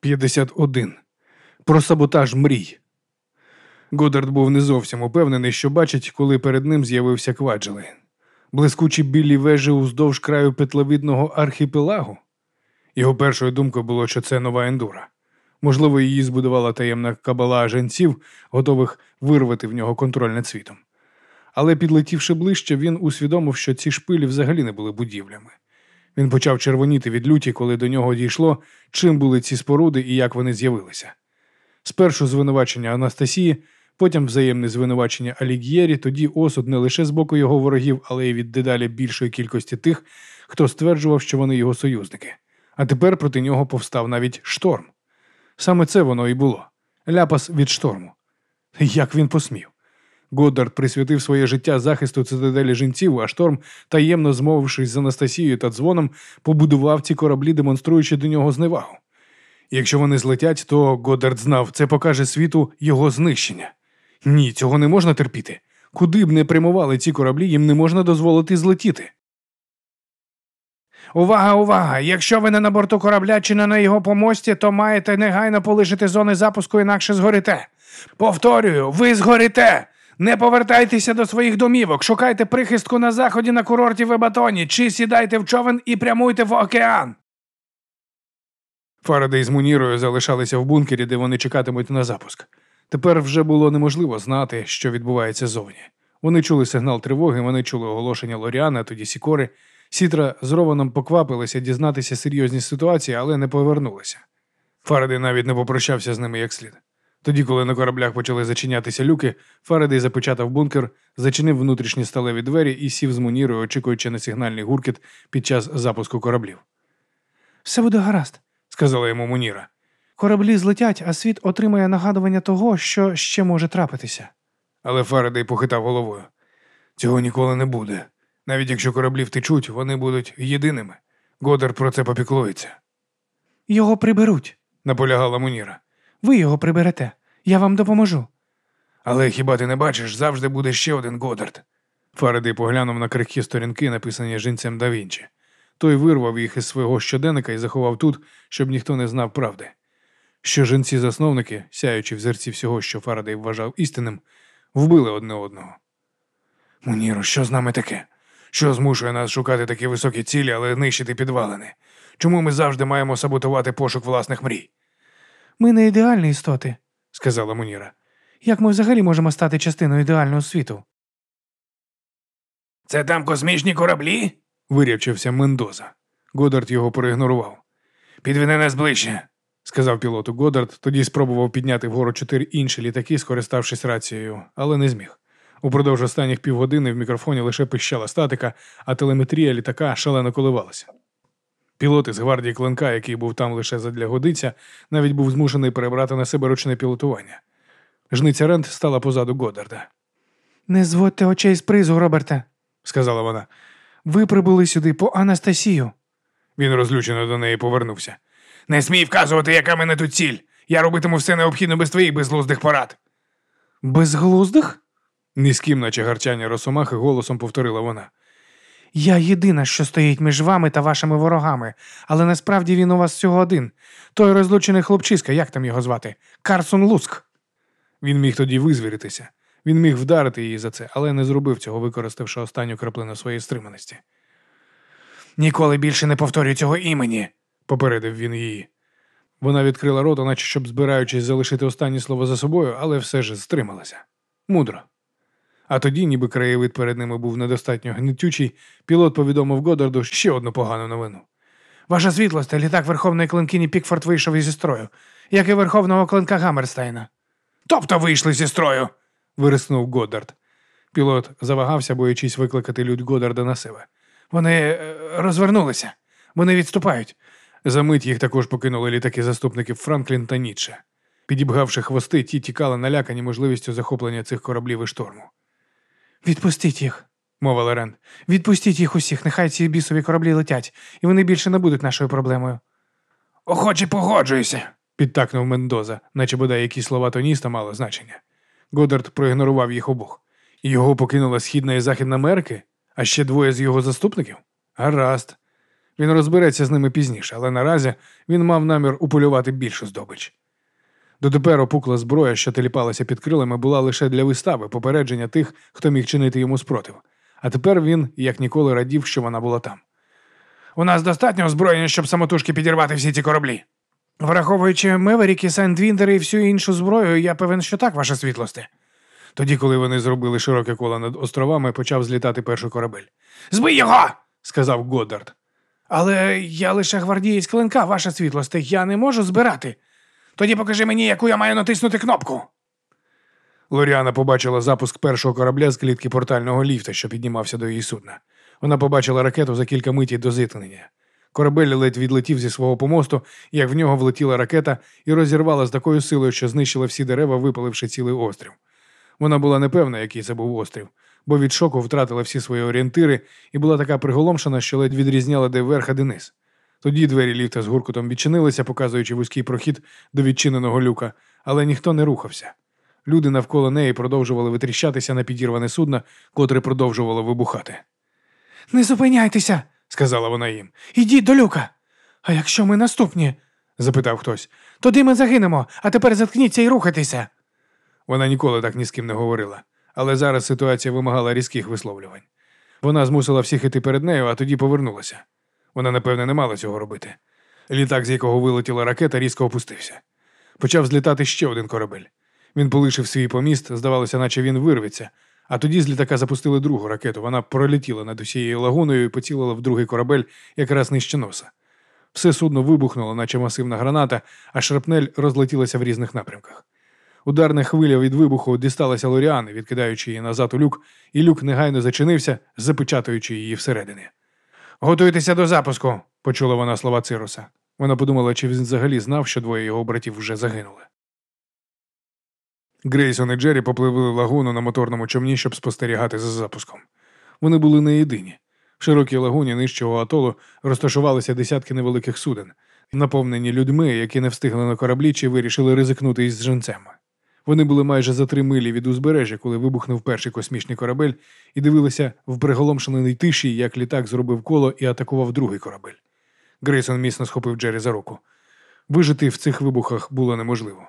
51. Про саботаж мрій. Годард був не зовсім упевнений, що бачить, коли перед ним з'явився кваджели. Блискучі білі вежі уздовж краю петловидного архіпелагу. Його першою думкою було, що це нова ендура. Можливо, її збудувала таємна кабала женців, готових вирвати в нього контроль над світом. Але підлетівши ближче, він усвідомив, що ці шпилі взагалі не були будівлями. Він почав червоніти від люті, коли до нього дійшло, чим були ці споруди і як вони з'явилися. Спершу звинувачення Анастасії, потім взаємне звинувачення Аліг'єрі, тоді осуд не лише з боку його ворогів, але й від дедалі більшої кількості тих, хто стверджував, що вони його союзники. А тепер проти нього повстав навіть шторм. Саме це воно і було ляпас від шторму. Як він посмів? Годдард присвятив своє життя захисту цитаделі жінців, а шторм, таємно змовившись з Анастасією та дзвоном, побудував ці кораблі, демонструючи до нього зневагу. Якщо вони злетять, то Годдард знав, це покаже світу його знищення. Ні, цього не можна терпіти. Куди б не прямували ці кораблі, їм не можна дозволити злетіти. Увага, увага! Якщо ви не на борту корабля чи не на його помості, то маєте негайно полишити зони запуску, інакше згорите. Повторюю, ви згорите! Не повертайтеся до своїх домівок, шукайте прихистку на заході на курорті в Ебатоні, чи сідайте в човен і прямуйте в океан. Фарадей з Мунірою залишалися в бункері, де вони чекатимуть на запуск. Тепер вже було неможливо знати, що відбувається зовні. Вони чули сигнал тривоги, вони чули оголошення Лоріана, тоді Сікори. Сітра з Рованом поквапилися дізнатися серйозні ситуації, але не повернулися. Фарадей навіть не попрощався з ними як слід. Тоді, коли на кораблях почали зачинятися люки, Фарадей запечатав бункер, зачинив внутрішні сталеві двері і сів з Мунірою, очікуючи на сигнальний гуркіт під час запуску кораблів. Все буде гаразд, сказала йому Муніра. Кораблі злетять, а світ отримає нагадування того, що ще може трапитися. Але Фарадей похитав головою. Цього ніколи не буде. Навіть якщо кораблі втечуть, вони будуть єдиними. Годар про це попіклується. Його приберуть, наполягала Муніра. Ви його приберете. Я вам допоможу. Але хіба ти не бачиш, завжди буде ще один Годард. Фарадей поглянув на крихкі сторінки, написані жінцем да Вінчі. Той вирвав їх із свого щоденника і заховав тут, щоб ніхто не знав правди. Що жінці-засновники, сяючи в зерці всього, що Фарадей вважав істинним, вбили одне одного. Муніро, що з нами таке? Що змушує нас шукати такі високі цілі, але нищити підвалини? Чому ми завжди маємо саботувати пошук власних мрій? Ми не ідеальні істоти, сказала Муніра. Як ми взагалі можемо стати частиною ідеального світу? Це там космічні кораблі? вирявчився Мендоза. Годард його проігнорував. Підведи нас ближче, сказав пілоту Годард, тоді спробував підняти вгору чотири інші літаки, скориставшись рацією, але не зміг. Упродовж останніх півгодини в мікрофоні лише пищала статика, а телеметрія літака шалено коливалася. Пілот із гвардії клинка, який був там лише задля годиця, навіть був змушений перебрати на себе ручне пілотування. Жниця Рент стала позаду Годарда. Не зводьте очей з призу, Роберте, сказала вона. Ви прибули сюди по Анастасію. Він розлючено до неї повернувся. Не смій вказувати, яка мене тут ціль. Я робитиму все необхідне без твоїх безглуздих порад. Безглуздих? Низьким, наче гарчання росомахи, голосом повторила вона. Я єдина, що стоїть між вами та вашими ворогами, але насправді він у вас всього один. Той розлучений хлопчиська, як там його звати? Карсон Луск. Він міг тоді визвіритися. Він міг вдарити її за це, але не зробив цього, використавши останню краплину своєї стриманості. Ніколи більше не повторюй цього імені, попередив він її. Вона відкрила рота, наче щоб збираючись залишити останнє слово за собою, але все ж стрималася. Мудро. А тоді, ніби краєвид перед ними був недостатньо гнітючий, пілот повідомив Годарду ще одну погану новину. Ваша світлость, літак Верховної клинкині Пікфорд вийшов із строю, як і Верховного клинка Гаммерстайна. Тобто вийшли зі строю. вириснув Годард. Пілот завагався, боячись викликати лють Годарда на себе. Вони е, розвернулися, вони відступають. За мить їх також покинули літаки заступників Франклін та Нітше. Підібгавши хвости, ті тікали налякані можливістю захоплення цих кораблів і шторму. Відпустіть їх, мовила Рен. Відпустіть їх усіх, нехай ці бісові кораблі летять, і вони більше не будуть нашою проблемою. Охоче погоджуюся, підтакнув Мендоза, наче бодай які слова тоніста мали значення. Годард проігнорував їх обох. Його покинула Східна і Західна Америки, а ще двоє з його заступників? Гаразд. Він розбереться з ними пізніше, але наразі він мав намір уполювати більшу здобич. Дотепер опукла зброя, що теліпалася під крилами, була лише для вистави, попередження тих, хто міг чинити йому спротив. А тепер він, як ніколи, радів, що вона була там. У нас достатньо озброєння, щоб самотужки підірвати всі ці кораблі. Враховуючи Меверіки, Сендвіндер і всю іншу зброю, я певен, що так, ваша світлосте. Тоді, коли вони зробили широке коло над островами, почав злітати перший корабель. Збий його! Сказав Годдард. Але я лише гвардієць клинка, ваша світлосте, я не можу збирати. Тоді покажи мені, яку я маю натиснути кнопку. Лоріана побачила запуск першого корабля з клітки портального ліфта, що піднімався до її судна. Вона побачила ракету за кілька миті до зіткнення. Корабель ледь відлетів зі свого помосту, як в нього влетіла ракета і розірвала з такою силою, що знищила всі дерева, випаливши цілий острів. Вона була непевна, який це був острів, бо від шоку втратила всі свої орієнтири і була така приголомшена, що ледь відрізняла де вверх, а де низ. Тоді двері ліфта з гуркутом відчинилися, показуючи вузький прохід до відчиненого люка, але ніхто не рухався. Люди навколо неї продовжували витріщатися на підірване судно, котре продовжувало вибухати. Не зупиняйтеся, Сказала вона їм. ідіть до люка. А якщо ми наступні? Запитав хтось. Тоді ми загинемо, а тепер заткніться і рухайтеся. Вона ніколи так ні з ким не говорила, але зараз ситуація вимагала різких висловлювань. Вона змусила всіх іти перед нею, а тоді повернулася. Вона, напевне, не мала цього робити. Літак, з якого вилетіла ракета, різко опустився. Почав злітати ще один корабель. Він полишив свій поміст, здавалося, наче він вирветься, а тоді з літака запустили другу ракету. Вона пролетіла над усією лагуною і поцілила в другий корабель якраз нижче носа. Все судно вибухнуло, наче масивна граната, а шрапнель розлетілася в різних напрямках. Ударна хвиля від вибуху дісталася Лоріани, відкидаючи її назад у люк, і люк негайно зачинився, запечатуючи її всередині. Готуйтеся до запуску. Почула вона слова Цируса. Вона подумала, чи він взагалі знав, що двоє його братів вже загинули. Грейсон і Джері попливли лагуну на моторному човні, щоб спостерігати за запуском. Вони були не єдині. В широкій лагуні нижчого атолу розташувалися десятки невеликих суден, наповнені людьми, які не встигли на кораблі чи вирішили ризикнути із женцями. Вони були майже за три милі від узбережжя, коли вибухнув перший космічний корабель, і дивилися в приголомшеній тиші, як літак зробив коло і атакував другий корабель. Грейсон міцно схопив Джері за руку. Вижити в цих вибухах було неможливо.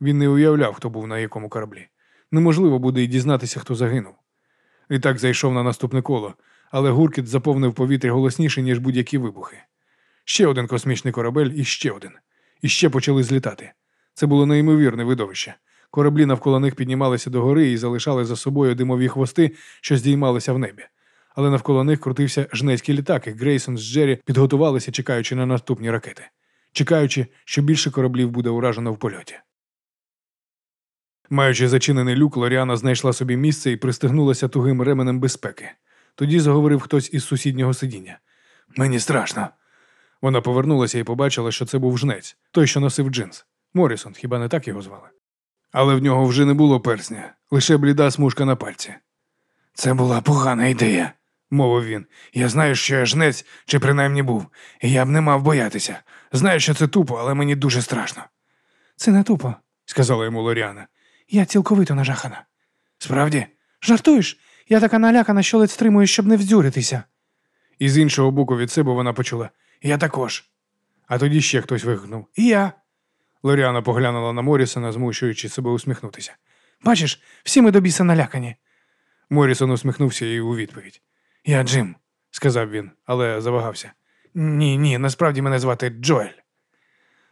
Він не уявляв, хто був на якому кораблі. Неможливо буде й дізнатися, хто загинув. Літак зайшов на наступне коло, але гуркіт заповнив повітря голосніше, ніж будь-які вибухи. Ще один космічний корабель і ще один. І ще почали злітати. Це було неймовірне видовище. Кораблі навколо них піднімалися догори і залишали за собою димові хвости, що здіймалися в небі. Але навколо них крутився жнецький літак, і Грейсон з Джері підготувалися, чекаючи на наступні ракети, чекаючи, що більше кораблів буде уражено в польоті. Маючи зачинений люк, Лоріана знайшла собі місце і пристегнулася тугим ременем безпеки. Тоді заговорив хтось із сусіднього сидіння. Мені страшно. Вона повернулася і побачила, що це був жнець, той, що носив джинс. Морісон, хіба не так його звали? Але в нього вже не було персня, лише бліда смужка на пальці. Це була погана ідея, мовив він. Я знаю, що я жнець, чи принаймні був, і я б не мав боятися. Знаю, що це тупо, але мені дуже страшно. Це не тупо, сказала йому Лоріана. Я цілковито нажахана. Справді? Жартуєш? Я така налякана, що ледь стримую, щоб не вздюритися. І з іншого боку від себе вона почула Я також. А тоді ще хтось вигукнув І я. Лоріана поглянула на Морісона, змушуючи себе усміхнутися. Бачиш, всі ми до біса налякані. Морісон усміхнувся їй у відповідь. Я Джим, сказав він, але завагався. Ні, ні, насправді мене звати Джоель.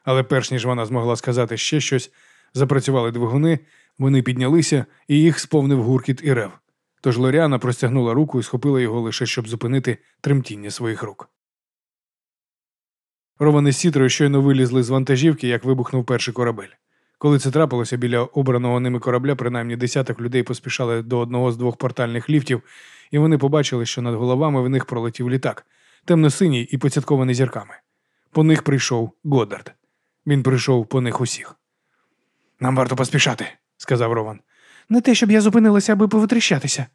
Але перш ніж вона змогла сказати ще щось, запрацювали двигуни, вони піднялися, і їх сповнив гуркіт і рев. Тож Лоріана простягнула руку і схопила його лише, щоб зупинити тремтіння своїх рук. Ровани з сітрою щойно вилізли з вантажівки, як вибухнув перший корабель. Коли це трапилося біля обраного ними корабля, принаймні десяток людей поспішали до одного з двох портальних ліфтів, і вони побачили, що над головами в них пролетів літак, темно-синій і поцяткований зірками. По них прийшов Годдард. Він прийшов по них усіх. Нам варто поспішати, сказав Рован. Не те, щоб я зупинилася, аби повитріщатися,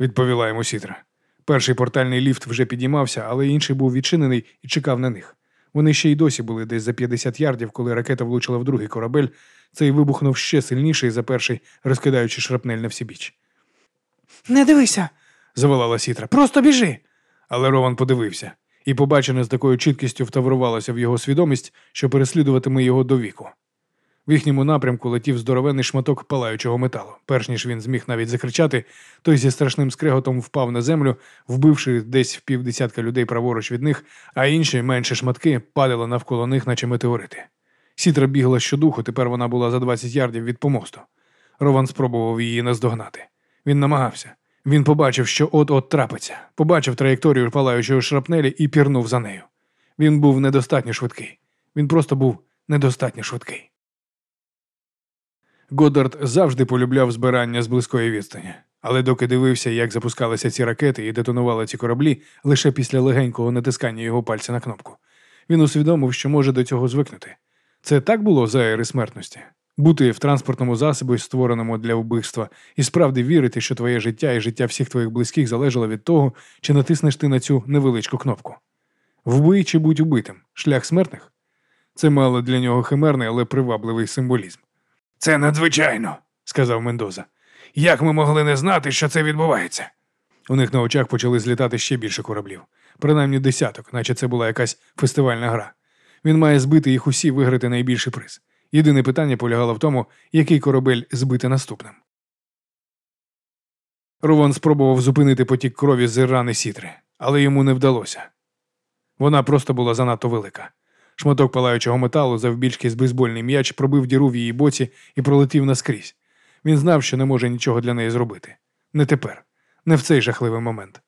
відповіла йому Сітра. Перший портальний ліфт вже підіймався, але інший був відчинений і чекав на них. Вони ще й досі були десь за 50 ярдів, коли ракета влучила в другий корабель, цей вибухнув ще сильніший за перший, розкидаючи шрапнель на всі біч. Не дивися, заволала Сітра. Просто біжи. Але Рован подивився, і побачене з такою чіткістю втаврувалося в його свідомість, що переслідуватиме його до віку. В їхньому напрямку летів здоровенний шматок палаючого металу. Перш ніж він зміг навіть закричати, той зі страшним скреготом впав на землю, вбивши десь в півдесятка людей праворуч від них, а інші менші шматки падали навколо них, наче метеорити. Сітра бігла щодуху, тепер вона була за 20 ярдів від помосту. Рован спробував її наздогнати. Він намагався. Він побачив, що от-от трапиться, побачив траєкторію палаючої шрапнелі і пірнув за нею. Він був недостатньо швидкий. Він просто був недостатньо швидкий. Годдард завжди полюбляв збирання з близької відстані, але доки дивився, як запускалися ці ракети і детонували ці кораблі лише після легенького натискання його пальця на кнопку, він усвідомив, що може до цього звикнути. Це так було за ери смертності. Бути в транспортному засобі, створеному для вбивства, і справді вірити, що твоє життя і життя всіх твоїх близьких залежало від того, чи натиснеш ти на цю невеличку кнопку. Вбий чи будь убитим шлях смертних? Це мало для нього химерний, але привабливий символізм. Це надзвичайно, сказав Мендоза. Як ми могли не знати, що це відбувається? У них на очах почали злітати ще більше кораблів, принаймні десяток, наче це була якась фестивальна гра. Він має збити їх усі, виграти найбільший приз. Єдине питання полягало в тому, який корабель збити наступним. Рован спробував зупинити потік крові з рани сітри, але йому не вдалося. Вона просто була занадто велика. Шматок палаючого металу завбільшки з бейсбольний м'яч пробив діру в її боці і пролетів наскрізь. Він знав, що не може нічого для неї зробити. Не тепер, не в цей жахливий момент.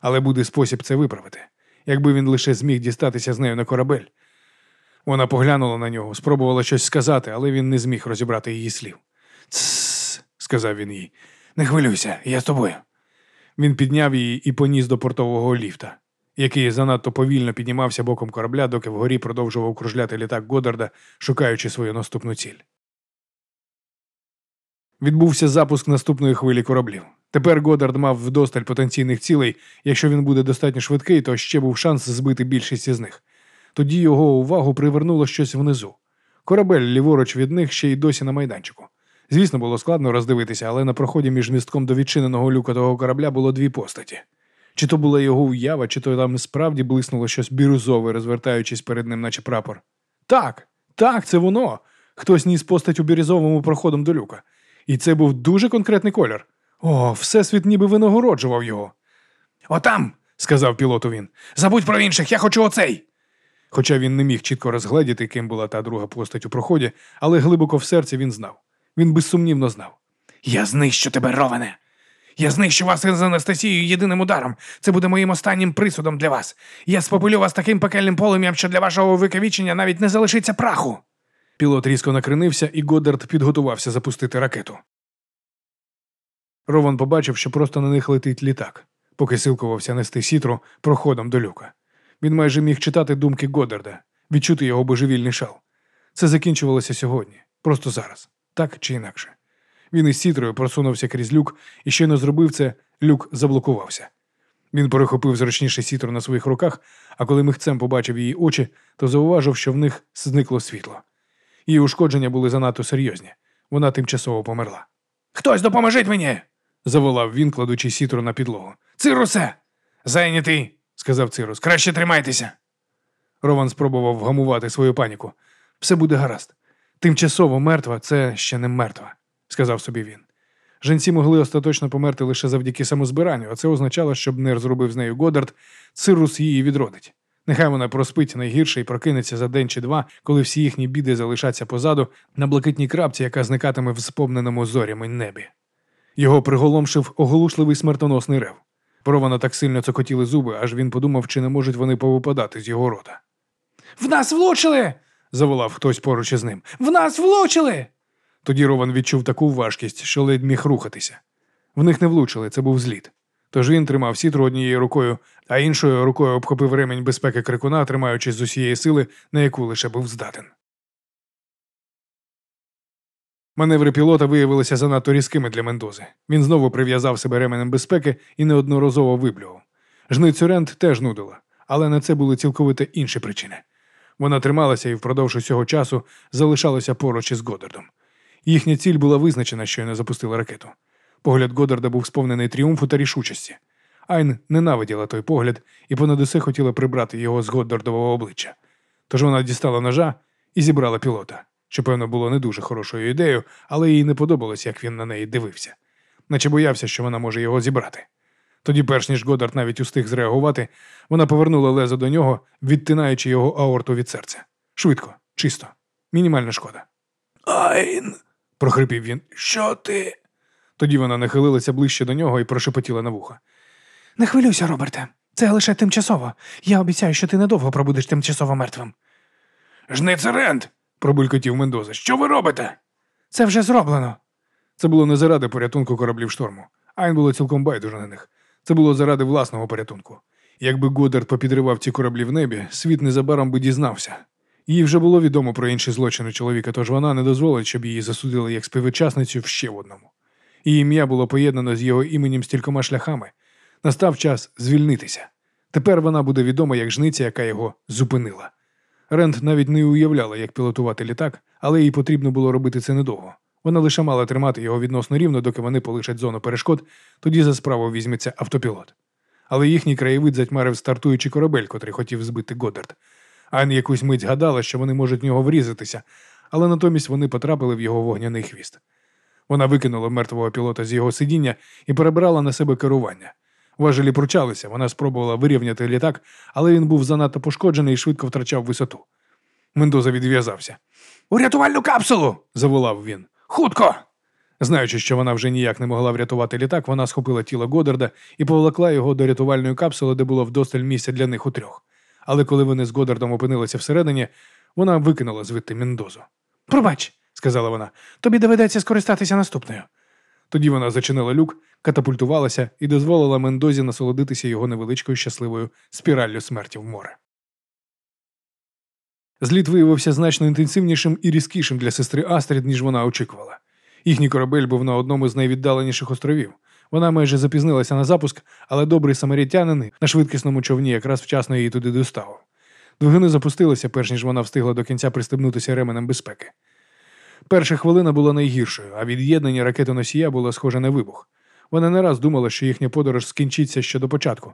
Але буде спосіб це виправити. Якби він лише зміг дістатися з нею на корабель. Вона поглянула на нього, спробувала щось сказати, але він не зміг розібрати її слів. Тссс, сказав він їй. Не хвилюйся, я з тобою. Він підняв її і поніс до портового ліфта, який занадто повільно піднімався боком корабля, доки вгорі продовжував кружляти літак Годдарда, шукаючи свою наступну ціль. Відбувся запуск наступної хвилі кораблів. Тепер Годдард мав вдосталь потенційних цілей. Якщо він буде достатньо швидкий, то ще був шанс збити більшість із них. Тоді його увагу привернуло щось внизу. Корабель ліворуч від них ще й досі на майданчику. Звісно, було складно роздивитися, але на проході між містком до відчиненого люка того корабля було дві постаті. Чи то була його уява, чи то там справді блиснуло щось бірюзове, розвертаючись перед ним, наче прапор. Так, так, це воно. Хтось ніс постать у бірюзовому проходом до люка. І це був дуже конкретний колір. О, всесвіт ніби винагороджував його. Отам, сказав пілоту він. Забудь про інших, я хочу оцей. Хоча він не міг чітко розгледіти, ким була та друга постать у проході, але глибоко в серці він знав. Він безсумнівно знав. Я знищу тебе, Ровене. Я знищу вас із Анастасією єдиним ударом. Це буде моїм останнім присудом для вас. Я спопилю вас таким пекельним полум'ям, що для вашого викавічення навіть не залишиться праху. Пілот різко накренився, і Годдард підготувався запустити ракету. Рован побачив, що просто на них летить літак, поки силкувався нести сітру проходом до люка. Він майже міг читати думки Годдарда, відчути його божевільний шал. Це закінчувалося сьогодні, просто зараз, так чи інакше. Він із сітрою просунувся крізь люк і щойно зробив це, люк заблокувався. Він перехопив зручніше сітру на своїх руках, а коли михцем побачив її очі, то зауважив, що в них зникло світло. Її ушкодження були занадто серйозні. Вона тимчасово померла. Хтось допоможіть мені. заволав він, кладучи сітру на підлогу. Цирусе! Зайнятий, сказав Цирус. Краще тримайтеся. Рован спробував вгамувати свою паніку. Все буде гаразд. Тимчасово мертва це ще не мертва, сказав собі він. Жінці могли остаточно померти лише завдяки самозбиранню, а це означало, щоб не зробив з нею Годдард, Цирус її відродить. Нехай вона проспить найгірше і прокинеться за день чи два, коли всі їхні біди залишаться позаду на блакитній крапці, яка зникатиме в сповненому зорями небі. Його приголомшив оголушливий смертоносний рев. Рована так сильно цокотіли зуби, аж він подумав, чи не можуть вони повипадати з його рота. В нас влучили. заволав хтось поруч із ним. В нас влучили. Тоді Рован відчув таку важкість, що ледь міг рухатися. В них не влучили, це був зліт. Тож він тримав сітру однією рукою, а іншою рукою обхопив ремень безпеки крикуна, тримаючись з усієї сили, на яку лише був здатен. Маневри пілота виявилися занадто різкими для Мендози. Він знову прив'язав себе ременем безпеки і неодноразово виблював. Жницю Рент теж нудила, але на це були цілковито інші причини. Вона трималася і впродовж усього часу залишалася поруч із Годдардом. Їхня ціль була визначена, що й не запустила ракету. Погляд Годдарда був сповнений тріумфу та рішучості. Айн ненавиділа той погляд і понад усе хотіла прибрати його з Годдардового обличчя. Тож вона дістала ножа і зібрала пілота, що, певно, було не дуже хорошою ідеєю, але їй не подобалось, як він на неї дивився, наче боявся, що вона може його зібрати. Тоді, перш ніж Годард навіть устиг зреагувати, вона повернула лезо до нього, відтинаючи його аорту від серця. Швидко, чисто, мінімальна шкода. Айн. Прохрипів він. Що ти? Тоді вона нахилилася ближче до нього і прошепотіла на вухо. Не хвилюйся, Роберте. Це лише тимчасово. Я обіцяю, що ти недовго пробудеш тимчасово мертвим. Жницерент. пробулькотів Мендоза. Що ви робите? Це вже зроблено. Це було не заради порятунку кораблів шторму. Айн було цілком байдуже на них. Це було заради власного порятунку. Якби Годдард попідривав ці кораблі в небі, світ незабаром би дізнався. Їй вже було відомо про інші злочини чоловіка, тож вона не дозволить, щоб її засудили як співучасницю в ще одному. Її ім'я було поєднано з його іменем стількома шляхами. Настав час звільнитися. Тепер вона буде відома як жниця, яка його зупинила. Рент навіть не уявляла, як пілотувати літак, але їй потрібно було робити це недовго. Вона лише мала тримати його відносно рівно, доки вони полишать зону перешкод, тоді за справу візьметься автопілот. Але їхній краєвид затьмарив стартуючий корабель, котрий хотів збити Годдард. Айн якусь мить згадала, що вони можуть в нього врізатися, але натомість вони потрапили в його вогняний хвіст. Вона викинула мертвого пілота з його сидіння і перебрала на себе керування. Важелі пручалися, вона спробувала вирівняти літак, але він був занадто пошкоджений і швидко втрачав висоту. Мендоза відв'язався. У рятувальну капсулу. заволав він. Хутко. Знаючи, що вона вже ніяк не могла врятувати літак, вона схопила тіло Годарда і повлекла його до рятувальної капсули, де було вдосталь місця для них у трьох. Але коли вони з Годардом опинилися всередині, вона викинула звідти Мендозу. Пробач, сказала вона. Тобі доведеться скористатися наступною. Тоді вона зачинила люк, катапультувалася і дозволила Мендозі насолодитися його невеличкою щасливою спіраллю смерті в море. Зліт виявився значно інтенсивнішим і різкішим для сестри Астрід, ніж вона очікувала. Їхній корабель був на одному з найвіддаленіших островів. Вона майже запізнилася на запуск, але добрий самарітянин на швидкісному човні якраз вчасно її туди доставив. Двигуни запустилися, перш ніж вона встигла до кінця пристебнутися ременем безпеки. Перша хвилина була найгіршою, а від'єднання ракети носія було схоже на вибух. Вона не раз думала, що їхня подорож скінчиться ще до початку.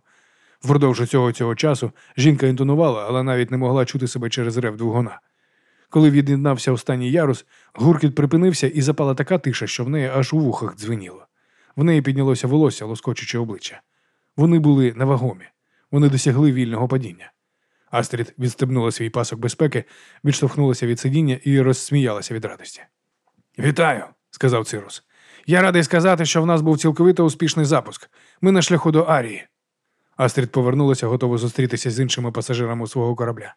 Впродовж усього цього часу жінка інтонувала, але навіть не могла чути себе через рев двигуна. Коли від'єднався останній ярус, гуркіт припинився і запала така тиша, що в неї аж у вухах дзвеніло. В неї піднялося волосся, лоскочучи обличчя. Вони були невагомі, вони досягли вільного падіння. Астрід відстебнула свій пасок безпеки, відштовхнулася від сидіння і розсміялася від радості. Вітаю, сказав Цирус. Я радий сказати, що в нас був цілковито успішний запуск. Ми на шляху до Арії. Астрід повернулася, готова зустрітися з іншими пасажирами свого корабля.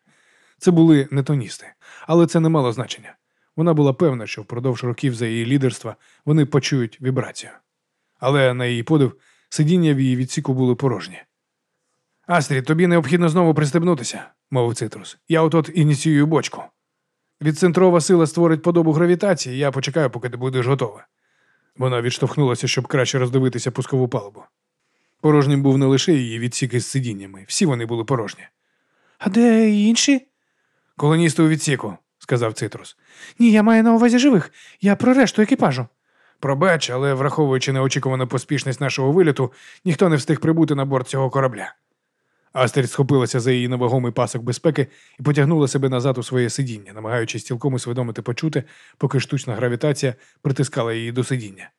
Це були не тоністи, але це не мало значення. Вона була певна, що впродовж років за її лідерства вони почують вібрацію. Але на її подив сидіння в її відсіку були порожні. Астрід, тобі необхідно знову пристебнутися, мовив цитрус. Я от-от ініціюю бочку. Відцентрова сила створить подобу гравітації, я почекаю, поки ти будеш готова. Вона відштовхнулася, щоб краще роздивитися пускову палубу. Порожнім був не лише її відсік із сидіннями, всі вони були порожні. А де інші? Колоністи у відсіку, сказав цитрус. Ні, я маю на увазі живих. Я про решту екіпажу. Пробач, але враховуючи неочікувану поспішність нашого виліту, ніхто не встиг прибути на борт цього корабля. Астерід схопилася за її невагомий пасок безпеки і потягнула себе назад у своє сидіння, намагаючись цілком усвідомити почути, поки штучна гравітація притискала її до сидіння.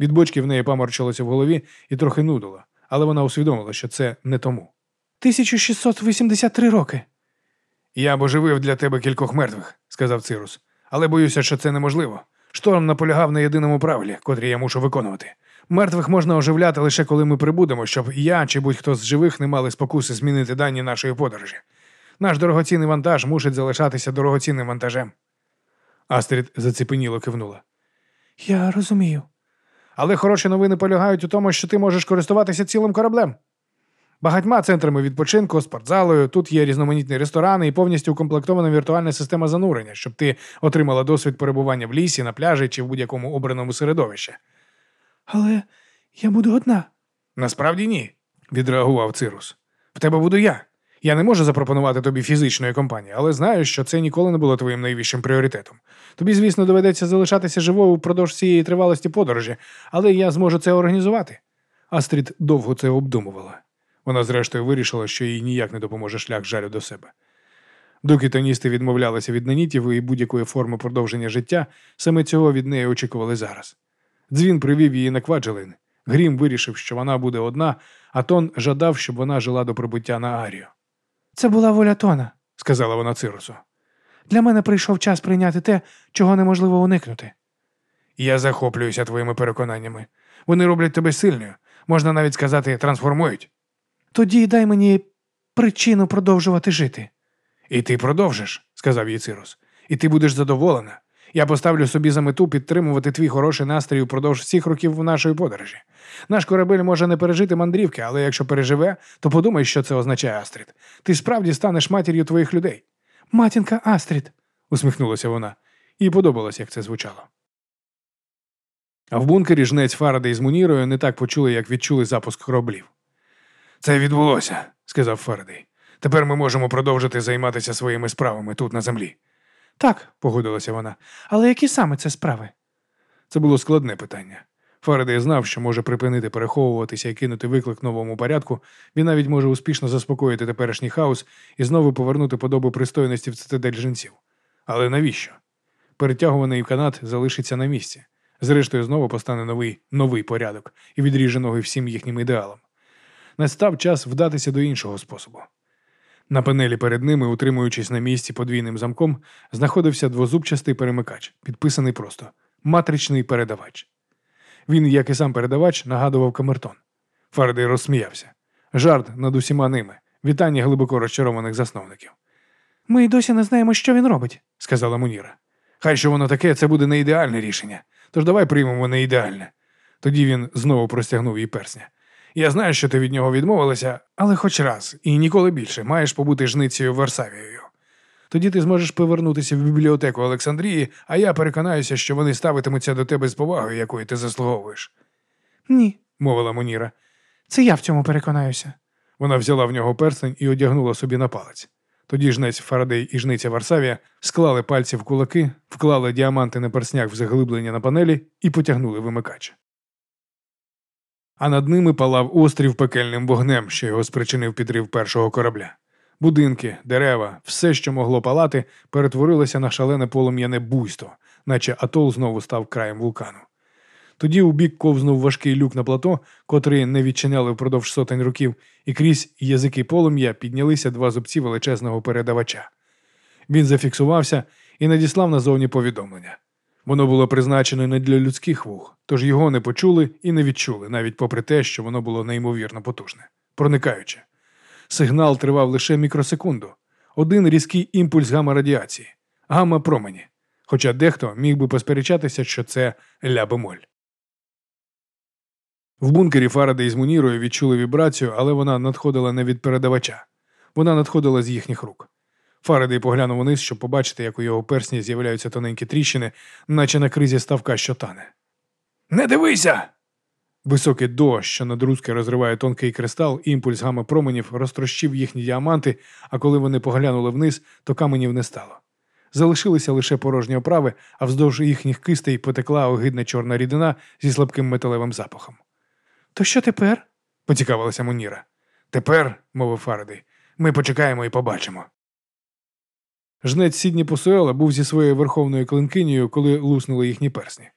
Від бочки в неї паморчилося в голові і трохи нудило, але вона усвідомила, що це не тому. 1683 роки. Я б оживив для тебе кількох мертвих, сказав Цирус, але боюся, що це неможливо. Шторм наполягав на єдиному правилі, котрі я мушу виконувати. Мертвих можна оживляти лише коли ми прибудемо, щоб я чи будь-хто з живих не мали спокуси змінити дані нашої подорожі. Наш дорогоцінний вантаж мусить залишатися дорогоцінним вантажем. Астрід заціпеніло кивнула. Я розумію. Але хороші новини полягають у тому, що ти можеш користуватися цілим кораблем. Багатьма центрами відпочинку, спортзалою, тут є різноманітні ресторани і повністю укомплектована віртуальна система занурення, щоб ти отримала досвід перебування в лісі, на пляжі чи в будь-якому обраному середовищі. Але я буду одна. Насправді ні, відреагував Цирус. В тебе буду я. Я не можу запропонувати тобі фізичної компанії, але знаю, що це ніколи не було твоїм найвищим пріоритетом. Тобі, звісно, доведеться залишатися живою впродовж цієї тривалості подорожі, але я зможу це організувати. Астрід довго це обдумувала. Вона, зрештою, вирішила, що їй ніяк не допоможе шлях жалю до себе. Доки тоністи відмовлялися від нанітів і будь-якої форми продовження життя, саме цього від неї очікували зараз. Дзвін привів її на кваджелин. Грім вирішив, що вона буде одна, а тон жадав, щоб вона жила до прибуття на Арію, Це була воля Тона. сказала вона Цирусу. Для мене прийшов час прийняти те, чого неможливо уникнути. Я захоплююся твоїми переконаннями. Вони роблять тебе сильною, можна навіть сказати, трансформують. Тоді дай мені причину продовжувати жити. І ти продовжиш, сказав їй Цирус. І ти будеш задоволена. Я поставлю собі за мету підтримувати твій хороший настрій упродовж всіх років нашої подорожі. Наш корабель може не пережити мандрівки, але якщо переживе, то подумай, що це означає Астрід. Ти справді станеш матір'ю твоїх людей. Матінка Астрід. усміхнулася вона. Їй подобалось, як це звучало. А в бункері жнець Фарадей з Мунірою не так почули, як відчули запуск кораблів. Це відбулося, сказав Фарадей. Тепер ми можемо продовжити займатися своїми справами тут на землі. Так, Погодилася вона. але які саме це справи? Це було складне питання. Фарадей знав, що може припинити переховуватися і кинути виклик новому порядку. Він навіть може успішно заспокоїти теперішній хаос і знову повернути подобу пристойності в цитадель жінців. Але навіщо? Перетягуваний канат залишиться на місці. Зрештою, знову постане новий новий порядок і відріже ноги всім їхнім ідеалам. Настав час вдатися до іншого способу. На панелі перед ними, утримуючись на місці подвійним замком, знаходився двозубчастий перемикач, підписаний просто матричний передавач. Він, як і сам передавач, нагадував камертон. Фарадей розсміявся. Жарт над усіма ними, вітання глибоко розчарованих засновників, Ми й досі не знаємо, що він робить. сказала Муніра. Хай що воно таке, це буде не ідеальне рішення. Тож давай приймемо не ідеальне. Тоді він знову простягнув їй персня. Я знаю, що ти від нього відмовилася, але хоч раз і ніколи більше маєш побути жницею Варсавією. Тоді ти зможеш повернутися в бібліотеку Олександрії, а я переконаюся, що вони ставитимуться до тебе з повагою, якої ти заслуговуєш, Ні, мовила Муніра. це я в цьому переконаюся. Вона взяла в нього перстень і одягнула собі на палець. Тоді жнець Фарадей і жниця Варсавія склали пальці в кулаки, вклали діаманти на перснях в заглиблення на панелі і потягнули вимикач. А над ними палав острів пекельним вогнем, що його спричинив підрив першого корабля. Будинки, дерева, все, що могло палати, перетворилося на шалене полум'яне буйство, наче атол знову став краєм вулкану. Тоді у бік ковзнув важкий люк на плато, котрий не відчиняли впродовж сотень років, і крізь язики полум'я піднялися два зубці величезного передавача. Він зафіксувався і надіслав назовні повідомлення. Воно було призначено не для людських вух, тож його не почули і не відчули, навіть попри те, що воно було неймовірно потужне, проникаюче. Сигнал тривав лише мікросекунду, один різкий імпульс гамма-радіації, гамма-промені. Хоча дехто міг би посперечатися, що це ля-бемоль. В бункері Фарадей з Мунірою відчули вібрацію, але вона надходила не від передавача. Вона надходила з їхніх рук. Фарадей поглянув униз, щоб побачити, як у його персні з'являються тоненькі тріщини, наче на кризі ставка, що тане. Не дивися! Високий дощ, що надрузки розриває тонкий кристал, імпульс гамма променів розтрощив їхні діаманти, а коли вони поглянули вниз, то каменів не стало. Залишилися лише порожні оправи, а вздовж їхніх кистей потекла огидна чорна рідина зі слабким металевим запахом. То що тепер? поцікавилася Муніра. Тепер, мовив Фарадей, ми почекаємо і побачимо. Жнець Сідні Посуела був зі своєю верховною клинкинею, коли луснули їхні персні.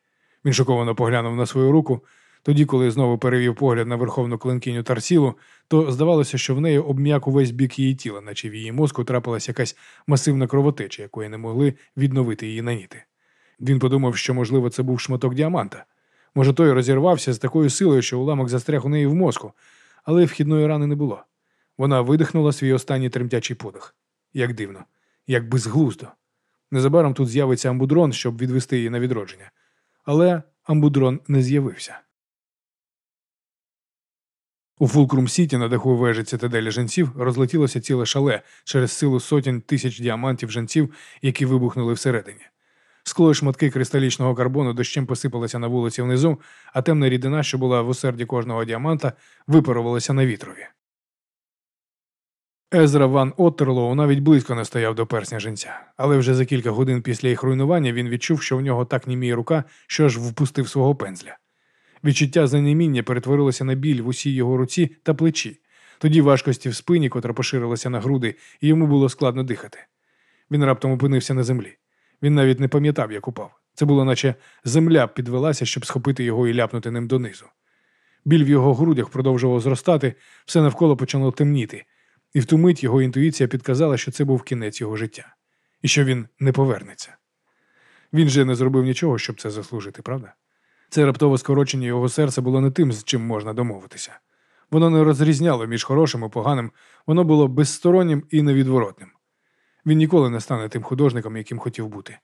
Він шоковано поглянув на свою руку. Тоді, коли знову перевів погляд на верховну клинкиню Тарсілу, то здавалося, що в неї обм'як увесь бік її тіла, наче в її мозку трапилася якась масивна кровотеча, якої не могли відновити її наніти. Він подумав, що, можливо, це був шматок діаманта. Може, той розірвався з такою силою, що уламок застряг у неї в мозку, але вхідної рани не було. Вона видихнула свій останній тремтячий подих. Як дивно, як безглуздо. Незабаром тут з'явиться амбудрон, щоб відвести її на відродження. Але амбудрон не з'явився. У Фулкрум Сіті на даху вежі цитаделі женців розлетілося ціле шале через силу сотень тисяч діамантів женців, які вибухнули всередині. Скло і шматки кристалічного карбону дощем посипалися на вулиці внизу, а темна рідина, що була в усерді кожного діаманта, випарувалася на вітрові. Езра Ван Оттерлоу навіть близько не стояв до персня женця, але вже за кілька годин після їх руйнування він відчув, що в нього так німіє рука, що аж впустив свого пензля. Відчуття занеміння перетворилося на біль в усій його руці та плечі, тоді важкості в спині, котра поширилася на груди, і йому було складно дихати. Він раптом опинився на землі. Він навіть не пам'ятав, як упав. Це було, наче земля підвелася, щоб схопити його і ляпнути ним донизу. Біль в його грудях продовжував зростати, все навколо почало темніти, і в ту мить його інтуїція підказала, що це був кінець його життя, і що він не повернеться. Він же не зробив нічого, щоб це заслужити, правда? Це раптове скорочення його серця було не тим, з чим можна домовитися. Воно не розрізняло між хорошим і поганим, воно було безстороннім і невідворотним. Він ніколи не стане тим художником, яким хотів бути.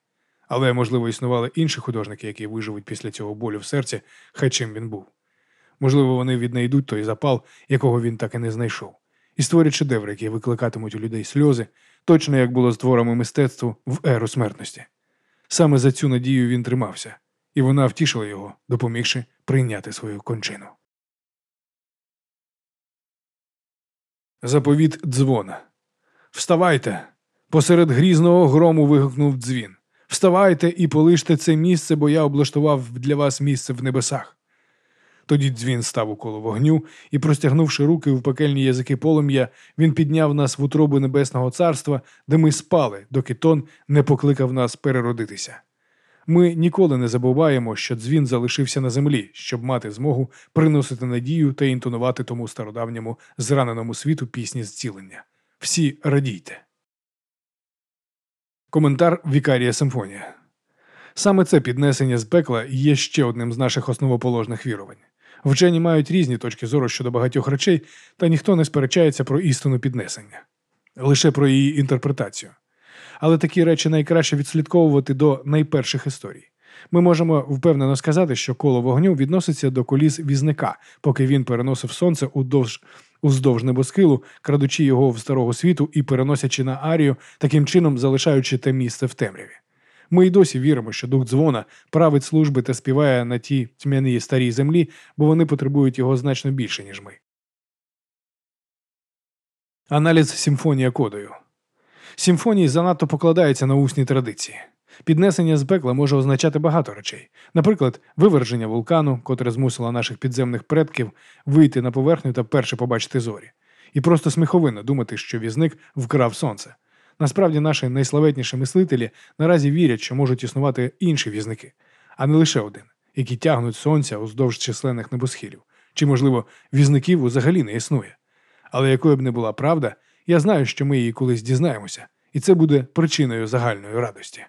Але, можливо, існували інші художники, які виживуть після цього болю в серці, хай чим він був. Можливо, вони віднайдуть той запал, якого він так і не знайшов, і створять шедеври, які викликатимуть у людей сльози, точно як було з творами мистецтву в еру смертності. Саме за цю надію він тримався, і вона втішила його, допомігши прийняти свою кончину. Заповіт дзвона. Вставайте. Посеред грізного грому вигукнув дзвін. Вставайте і полиште це місце, бо я облаштував для вас місце в небесах. Тоді дзвін став у коло вогню і, простягнувши руки в пекельні язики полум'я, він підняв нас в утробу небесного царства, де ми спали, доки тон не покликав нас переродитися. Ми ніколи не забуваємо, що дзвін залишився на землі, щоб мати змогу приносити надію та інтонувати тому стародавньому зраненому світу пісні зцілення. Всі радійте. Коментар Вікарія Симфонія. Саме це піднесення з пекла є ще одним з наших основоположних вірувань. Вчені мають різні точки зору щодо багатьох речей, та ніхто не сперечається про істину піднесення, лише про її інтерпретацію. Але такі речі найкраще відслідковувати до найперших історій. Ми можемо впевнено сказати, що коло вогню відноситься до коліс візника, поки він переносив сонце удовж, уздовж небосхилу, крадучи його в старого світу і переносячи на арію, таким чином залишаючи те місце в темряві. Ми й досі віримо, що дух дзвона править служби та співає на тій тьмяній старій землі, бо вони потребують його значно більше, ніж ми. Аналіз симфонія кодою. Симфонії занадто покладаються на усні традиції. Піднесення з пекла може означати багато речей. Наприклад, виверження вулкану, котре змусило наших підземних предків вийти на поверхню та перше побачити зорі. І просто сміховинно думати, що візник вкрав сонце. Насправді, наші найславетніші мислителі наразі вірять, що можуть існувати інші візники, а не лише один, які тягнуть сонця уздовж численних небосхилів. Чи, можливо, візників взагалі не існує. Але якою б не була правда, я знаю, що ми її колись дізнаємося, і це буде причиною загальної радості.